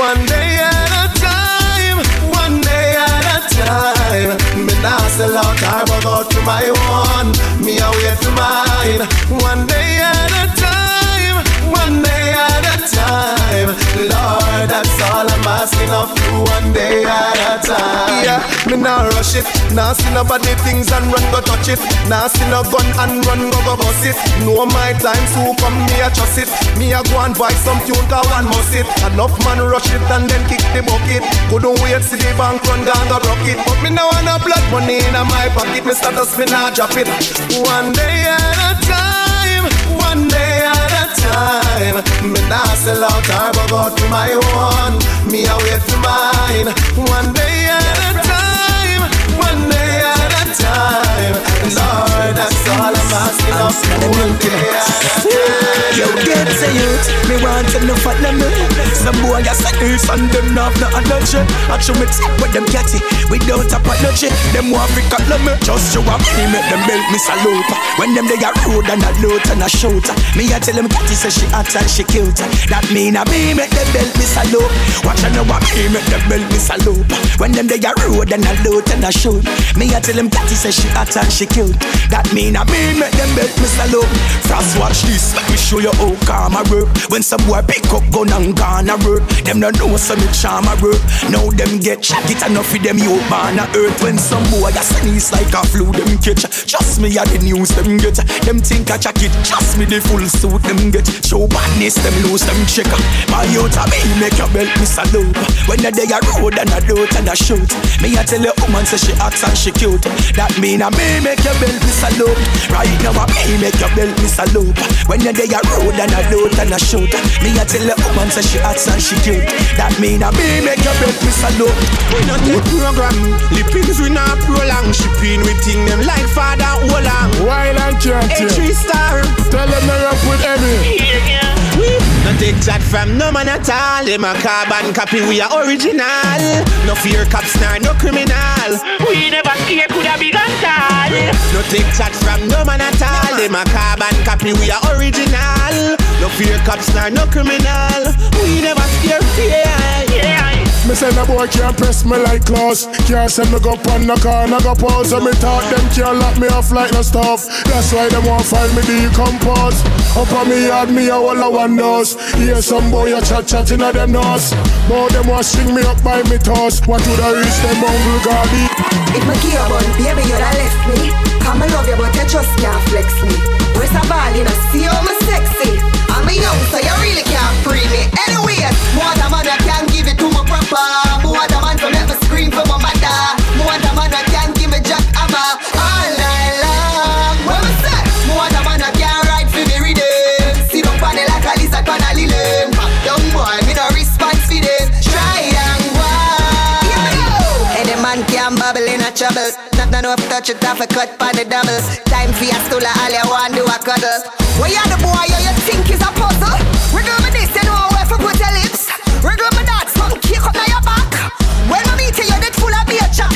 one day at a time, one day at a time. Me nah sell out time, but go to my one. Me a wait for mine. One day at a time, one day time. Lord, that's all I'm asking of you. One day at a time. Yeah, me nah rush it. Nah see nobody things and run go touch it. Nah see no gun and run go go bust it. No my time, so come me a trust it. Me a go and buy some tune, cause one must it. Enough man rush it and then kick the bucket. Couldn't wait see the bank run down go rock it. But me now wanna blood money in my pocket. Me start to spin and drop it. One day at a time, one day at a time. Me nah sell out or go go to my one. Me wait for mine. One day at a time, one day at a time. Lord, that's all I'm asking of you. Yo, get to youth, me want them to follow me. Some boy a say this and them not no energy. I show me take with them catty without apology. Them want to cut me, just show up me make them belt me salute. When them they a road and a loot and a shoot, me a tell them catty say she hot and she cute. That mean a me make them belt me salute. Watch and know what me make them belt me salute. When them they a road and a loot and a shoot, me a tell them catty say she hot and she cute. That mean a me make them belt me salute. Frost watch this, let me show you how calm I work. When some boy pick up gun and gone a work, them no know some me charm a work. Now them get shot, it enough for them you born a earth. When some boy a sneeze like a flu, them catch. Trust me, a the news them get. Them think a jacket, trust me, the full suit them get. Show badness, them lose them checker. My youth a me make your belt me salute. When the day a road and a loot and a shoot, me a tell a woman say she hot and she cute. That mean a me make your belt me salute. Right now a me make your belt me salute. When the day a road and a loot and a shoot, me a tell a woman say she hot and she cute. That mean a me make your belt me salute. We not take program, lippings we not prolong. Shipping we think them like father Olang. Wild and A three star. Tell them they up with Emmy. No take chat from no man at all. Them a carbon copy, we are original. No fear cops, nor no criminal. We never scare, coulda be gun tall. No take chat from no man at all. Them a carbon copy, we are original. No fear cops, nor no criminal. We never scare, yeah. Me say the boy can't press me like claws. Can't send me go on the corner go pause. And me talk them can't lock me off like no stuff. That's why them want find me decompose. Up on me yard me a whole of one nose Hear some boy a chat chat inna them nose. But them want string me up by me toes. What would I reach them uncle Gardy If me care about baby you done left me. Come and love you but you just can't flex me. Where's a ball you know see how oh, me sexy. I'm a young so you really can't free me. Anyway, more than man I can Of touch it off a cut by the doubles. Time for your stool, all you want do a cuddle. Where you the boy, you, you think is a puzzle? Wiggle me this, you know where for put your lips. Wiggle me that, something kick up now your back. When I meet you, you're full of beer chat.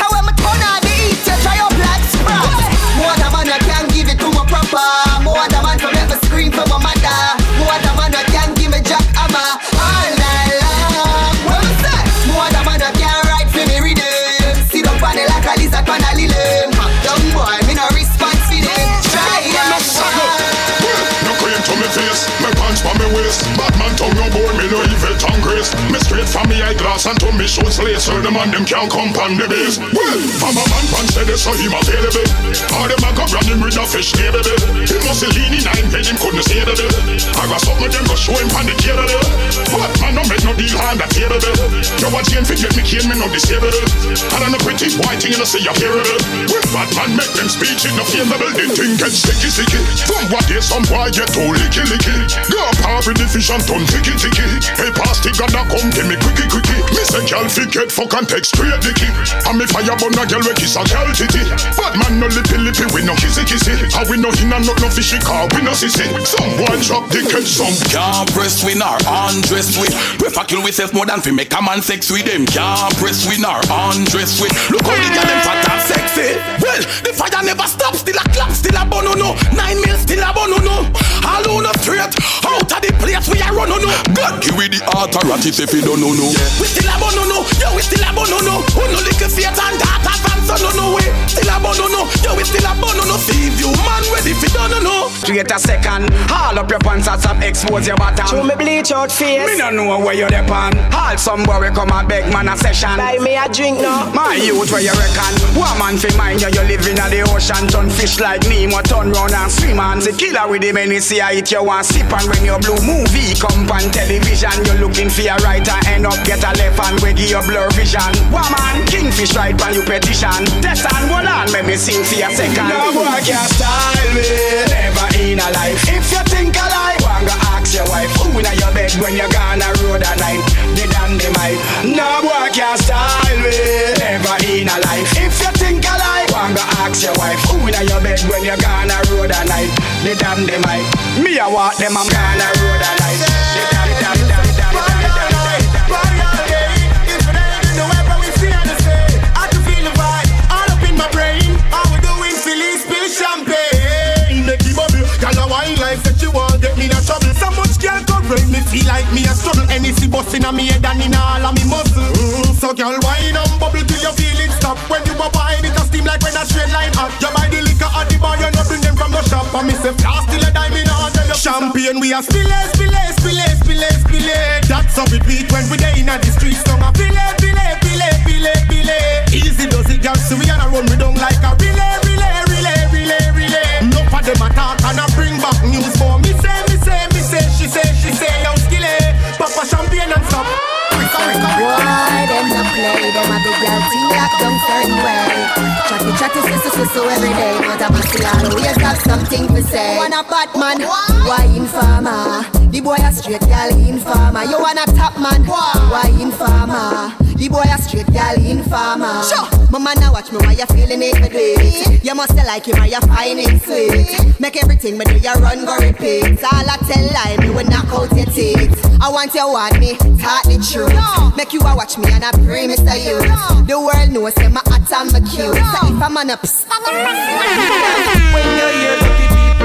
From me eyeglass and to me shoes lace. So the man them can't come pan the base. Well, from a man pan said this, so him available. All them a go run him with a fish the bill. He must be leaning nine head, him couldn't see the bill. I got something them go show him pan the care of the Batman no make no deal hand that the bill. You want chain fi get me cane, me no disable. I no pretty white thing, you know say you hear it. Well, Batman make them speech, it no favorable. The thing get sticky sticky. From what day some boy get too licky licky. Go up hard with the fish and turn ticky ticky. Hey, pass the gun come give me quicky quicky. Me say girl fi get fuck and take straight dicky. And me fire burn a girl we kiss a girl titty. Batman no lippy lippy, we no kissy kissy. And we no in and not no fishy car, we no sissy. Some boy drop the head, some Can't press win or undress with Prefer kill with self more than fi make a man sex with them Can't press win or undress with Look how the girl them fat and sexy Well, the fire never stop Still a clap, still a bun, no no Nine mil, still a bun, no no All on the straight Out of the place we a run, no no God give we the authorities if you don't know no. We still a bun, no Yo, we still a bun, no Who no lick a feet and that advance, no no way Still a bun, no no Yo, we still a bun, no no See if you man ready fi done, no no Wait a second, haul up your pants and some expose your bottom. Show me bleach out face. Me no know where you depend. Haul some boy come and beg man a session. Buy me a drink now. My youth where you reckon? One man fi mind you, you live in the ocean. Turn fish like Nemo, turn round and swim and the killer with the many see I eat you one sip and when your blue movie come on television, you looking for a right and end up get a left and we give you blur vision. One man, kingfish right on you petition. Test and hold on, let me sing for a second. No boy can style me, never in a life. If you think alike, one go ask your wife who in your bed when you're gone a road a night. The damn they might. No boy can style me, never in a life. If you think alike, one go ask your wife who in your bed when you gone a road a night. The damn they might. Me a walk them I'm gone a road a night. Me feel like me a struggle. Anything busting on me head and in all of me muscle. Mm, So girl wine and bubble till you feel it stop. When you a wine it a steam like when a straight line hot You buy the liquor at the bar you not bring them from the shop. And me say flask till a dime in a tell you Champagne we a spill it, spill it, spill it, it, it. That's how we beat when we day in the streets. So a spill it, spill it, spill it, it, it. Easy does it girl so we gonna run we down like a relay, relay, relay, relay, relay. Enough of them attack and I bring back stop Why them not play? Them a big girl team locked down certain way. Chatty chatty sister sister so every day, but I must see always have something to say. Want a Batman? Why informer? The boy a straight girl informer. You want a top man? Why informer? The boy a straight girl informer. Sure. Mama now watch me while you feeling it, me do it. You must like him while you find it sweet. Make everything me do you run go repeat. All I tell lie me will knock out your teeth. I want you want me, talk the truth. Make you a watch me and I pray say you. The world knows say my hot and my cute. So if I'm on a psst, When you hear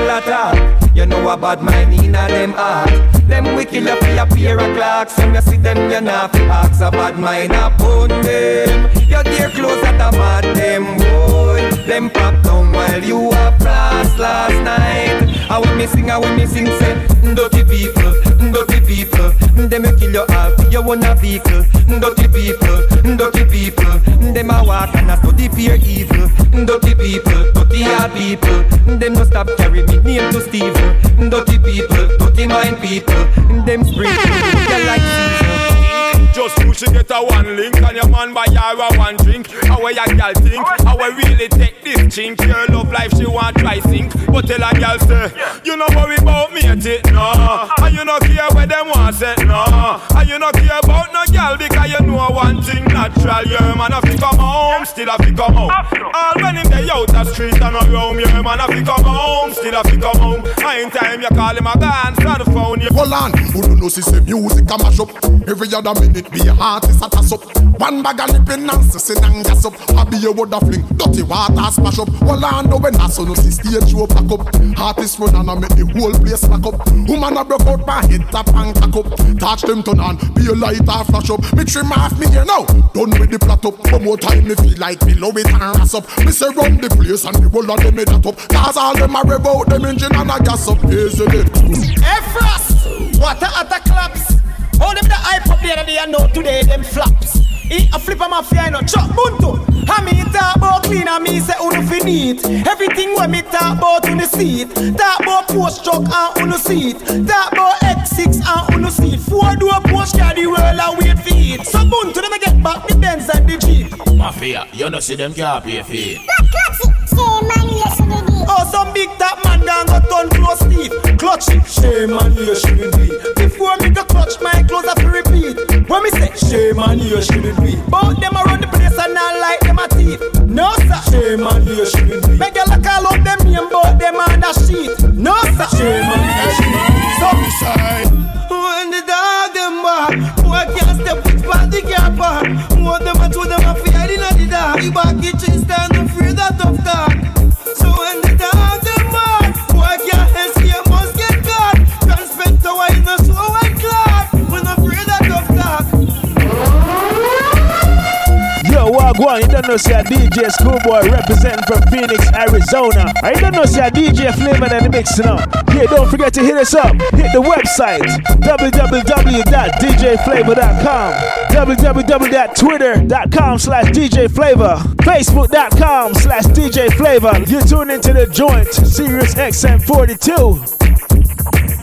people you know a bad mind in a them heart. Them kill you for your pair of clocks. When you see them, you not fi ask a bad mind upon them. Your dear clothes at a mad them boy. Them pop down while you a blast last night. I when me sing, I when me sing, say dirty people, dirty people. Them you kill your for your own a vehicle. Dirty people, dirty people. Them a walk and a study fear evil. Dirty people, dirty hard people. Them no stop carry me name to Steve. Dirty people, dirty mind people. Them spring, they like. Just two she get a one link and your man buy her a one drink. How your girl think? How we really take this chink? Your love life she want try sink, but tell a girl say you no worry about me at it no, and you no care where them want say no, and you no care about no girl because you know one thing natural. Your man a fi come home, still a fi come home. All when him day out the street and around, your man a fi come home, still a fi come home. And time you call him a gone, so the phone you. Hold on, who don't know say music a mash up. Every other minute be a artist a toss up. One bag of lippin' nonsense and gas up. I be a wood fling, dirty water smash up. Hold on, no when I so no see stage show pack up. Artist run and I make the whole place pack up. Woman a broke out my head tap and cock up. Touch them turn on, be a lighter flash up. Me trim off me here now, done with the plot up. One more time me feel like me low it and ass up. Me say run the place and the whole of them made that up. Cause all them a rev out them engine and a gas up. Easily. Hey Frost, what a other claps. All them the hype up there they know today them flaps. Eat a flip of my fear no chop bunto. I me talk about clean and me say unu fi neat. Everything when me talk about unu seat. Talk about post truck and unu seat. Talk about X6 and unu seat. Four door post carry the world and wait for it. So bunto them get back the Benz and the Jeep. Mafia, you know see them can't pay for it. Oh, some big top man down got turn close teeth. Clutch it, shame on you shouldn't be. Before me go clutch my clothes, I fi repeat. When me say shame on you shouldn't be. Both them around the place and not like them a thief. No sir, shame on you shouldn't be. Make girl call out them name, both them on the sheet. No sir, shame on you shouldn't be. So me say. When the dog them back, boy can't step with body car park. More them a two them a fear in the dark. The back kitchen stand and free that tough talk. So when the dog them back, boy can't escape, must get caught. Transparent to wine, no so Wagwan, you don't know see a DJ Schoolboy representing from Phoenix, Arizona. I don't know see a DJ Phlava in the mix now. Yeah, don't forget to hit us up. Hit the website www.djphlava.com, www.twitter.com slash DJ Phlava, facebook.com slash DJ Phlava. You tune into the joint, Sirius XM 42.